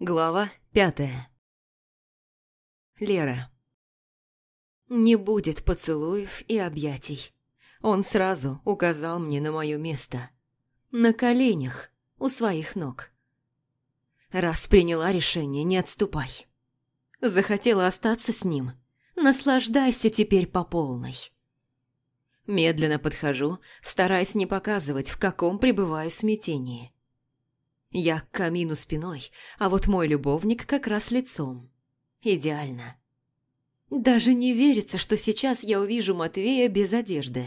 Глава пятая Лера Не будет поцелуев и объятий. Он сразу указал мне на мое место. На коленях, у своих ног. Раз приняла решение, не отступай. Захотела остаться с ним. Наслаждайся теперь по полной. Медленно подхожу, стараясь не показывать, в каком пребываю смятении. Я к камину спиной, а вот мой любовник как раз лицом. Идеально. Даже не верится, что сейчас я увижу Матвея без одежды.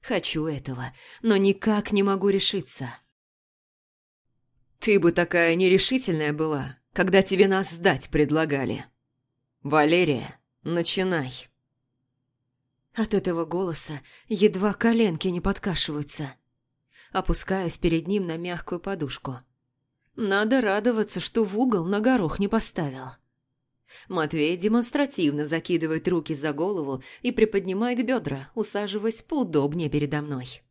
Хочу этого, но никак не могу решиться. Ты бы такая нерешительная была, когда тебе нас сдать предлагали. Валерия, начинай. От этого голоса едва коленки не подкашиваются. Опускаюсь перед ним на мягкую подушку. Надо радоваться, что в угол на горох не поставил. Матвей демонстративно закидывает руки за голову и приподнимает бедра, усаживаясь поудобнее передо мной.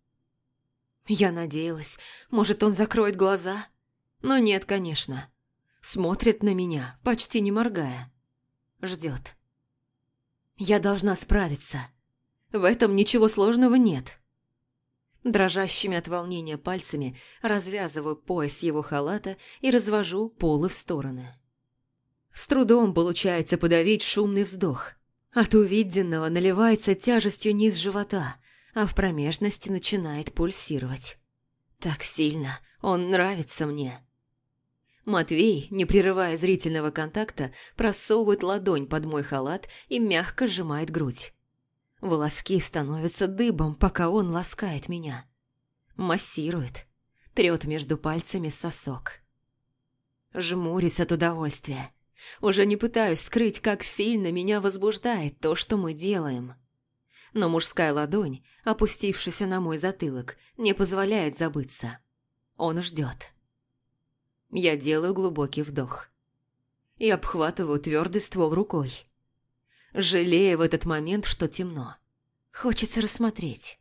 Я надеялась, может, он закроет глаза? Но нет, конечно. Смотрит на меня, почти не моргая. Ждет. Я должна справиться. В этом ничего сложного нет. Дрожащими от волнения пальцами развязываю пояс его халата и развожу полы в стороны. С трудом получается подавить шумный вздох. От увиденного наливается тяжестью низ живота, а в промежности начинает пульсировать. Так сильно он нравится мне. Матвей, не прерывая зрительного контакта, просовывает ладонь под мой халат и мягко сжимает грудь. Волоски становятся дыбом, пока он ласкает меня. Массирует. Трет между пальцами сосок. Жмурюсь от удовольствия. Уже не пытаюсь скрыть, как сильно меня возбуждает то, что мы делаем. Но мужская ладонь, опустившаяся на мой затылок, не позволяет забыться. Он ждет. Я делаю глубокий вдох. И обхватываю твердый ствол рукой жалея в этот момент, что темно. Хочется рассмотреть.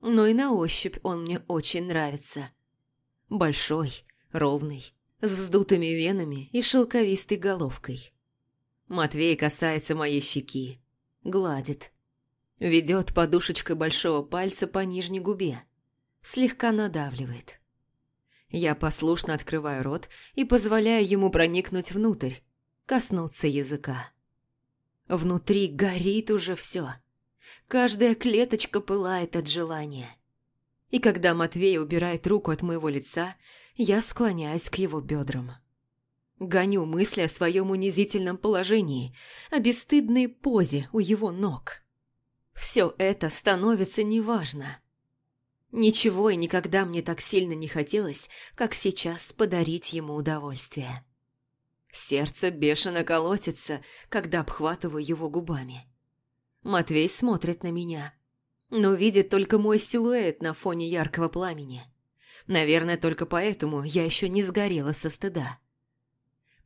Но и на ощупь он мне очень нравится. Большой, ровный, с вздутыми венами и шелковистой головкой. Матвей касается моей щеки, гладит. Ведет подушечкой большого пальца по нижней губе. Слегка надавливает. Я послушно открываю рот и позволяю ему проникнуть внутрь, коснуться языка. Внутри горит уже все. Каждая клеточка пылает от желания. И когда Матвей убирает руку от моего лица, я склоняюсь к его бедрам. Гоню мысли о своем унизительном положении, о бесстыдной позе у его ног. Все это становится неважно. Ничего и никогда мне так сильно не хотелось, как сейчас подарить ему удовольствие. Сердце бешено колотится, когда обхватываю его губами. Матвей смотрит на меня, но видит только мой силуэт на фоне яркого пламени. Наверное, только поэтому я еще не сгорела со стыда.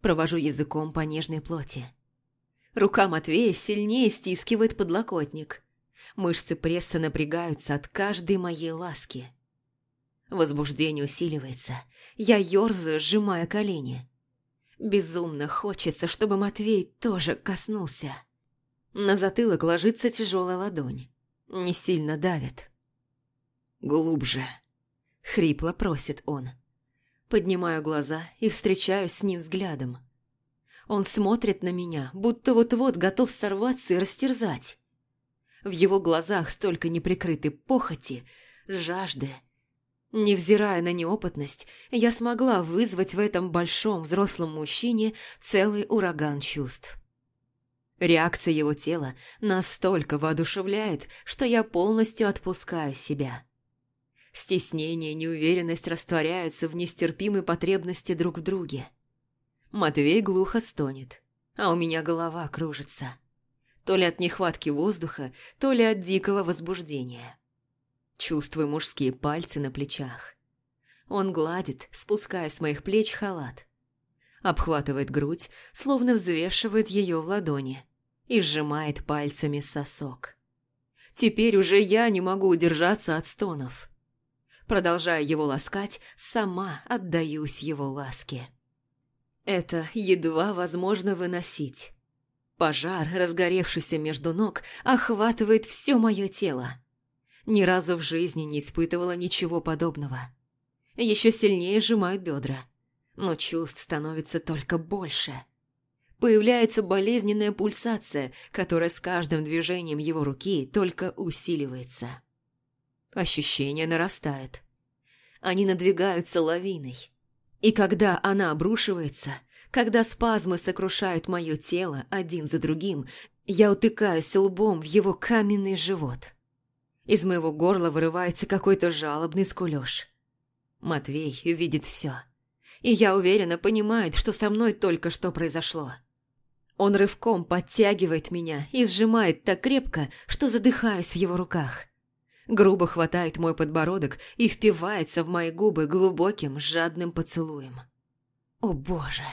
Провожу языком по нежной плоти. Рука Матвея сильнее стискивает подлокотник. Мышцы пресса напрягаются от каждой моей ласки. Возбуждение усиливается. Я ерзаю, сжимая колени. Безумно хочется, чтобы Матвей тоже коснулся. На затылок ложится тяжелая ладонь. Не сильно давит. «Глубже», — хрипло просит он. Поднимаю глаза и встречаюсь с ним взглядом. Он смотрит на меня, будто вот-вот готов сорваться и растерзать. В его глазах столько неприкрытой похоти, жажды, Невзирая на неопытность, я смогла вызвать в этом большом взрослом мужчине целый ураган чувств. Реакция его тела настолько воодушевляет, что я полностью отпускаю себя. Стеснение и неуверенность растворяются в нестерпимой потребности друг в друге. Матвей глухо стонет, а у меня голова кружится. То ли от нехватки воздуха, то ли от дикого возбуждения. Чувствую мужские пальцы на плечах. Он гладит, спуская с моих плеч халат. Обхватывает грудь, словно взвешивает ее в ладони. И сжимает пальцами сосок. Теперь уже я не могу удержаться от стонов. Продолжая его ласкать, сама отдаюсь его ласке. Это едва возможно выносить. Пожар, разгоревшийся между ног, охватывает все мое тело. Ни разу в жизни не испытывала ничего подобного. Еще сильнее сжимаю бедра. Но чувств становится только больше. Появляется болезненная пульсация, которая с каждым движением его руки только усиливается. Ощущение нарастает. Они надвигаются лавиной. И когда она обрушивается, когда спазмы сокрушают мое тело один за другим, я утыкаюсь лбом в его каменный живот. Из моего горла вырывается какой-то жалобный скулёж. Матвей видит все. И я уверенно понимает, что со мной только что произошло. Он рывком подтягивает меня и сжимает так крепко, что задыхаюсь в его руках грубо хватает мой подбородок и впивается в мои губы глубоким, жадным поцелуем. О боже!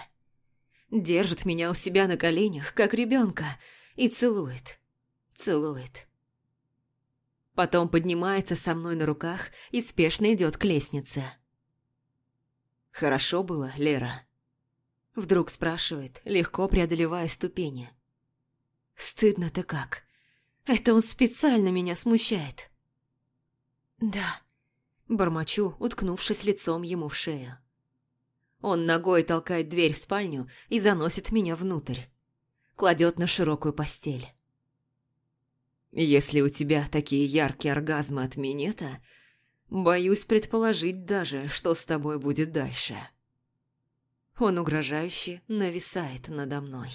Держит меня у себя на коленях, как ребенка, и целует, целует. Потом поднимается со мной на руках и спешно идет к лестнице. «Хорошо было, Лера?» Вдруг спрашивает, легко преодолевая ступени. «Стыдно-то как. Это он специально меня смущает». «Да», – бормочу, уткнувшись лицом ему в шею. Он ногой толкает дверь в спальню и заносит меня внутрь. Кладет на широкую постель. «Если у тебя такие яркие оргазмы от минета, боюсь предположить даже, что с тобой будет дальше». Он угрожающе нависает надо мной.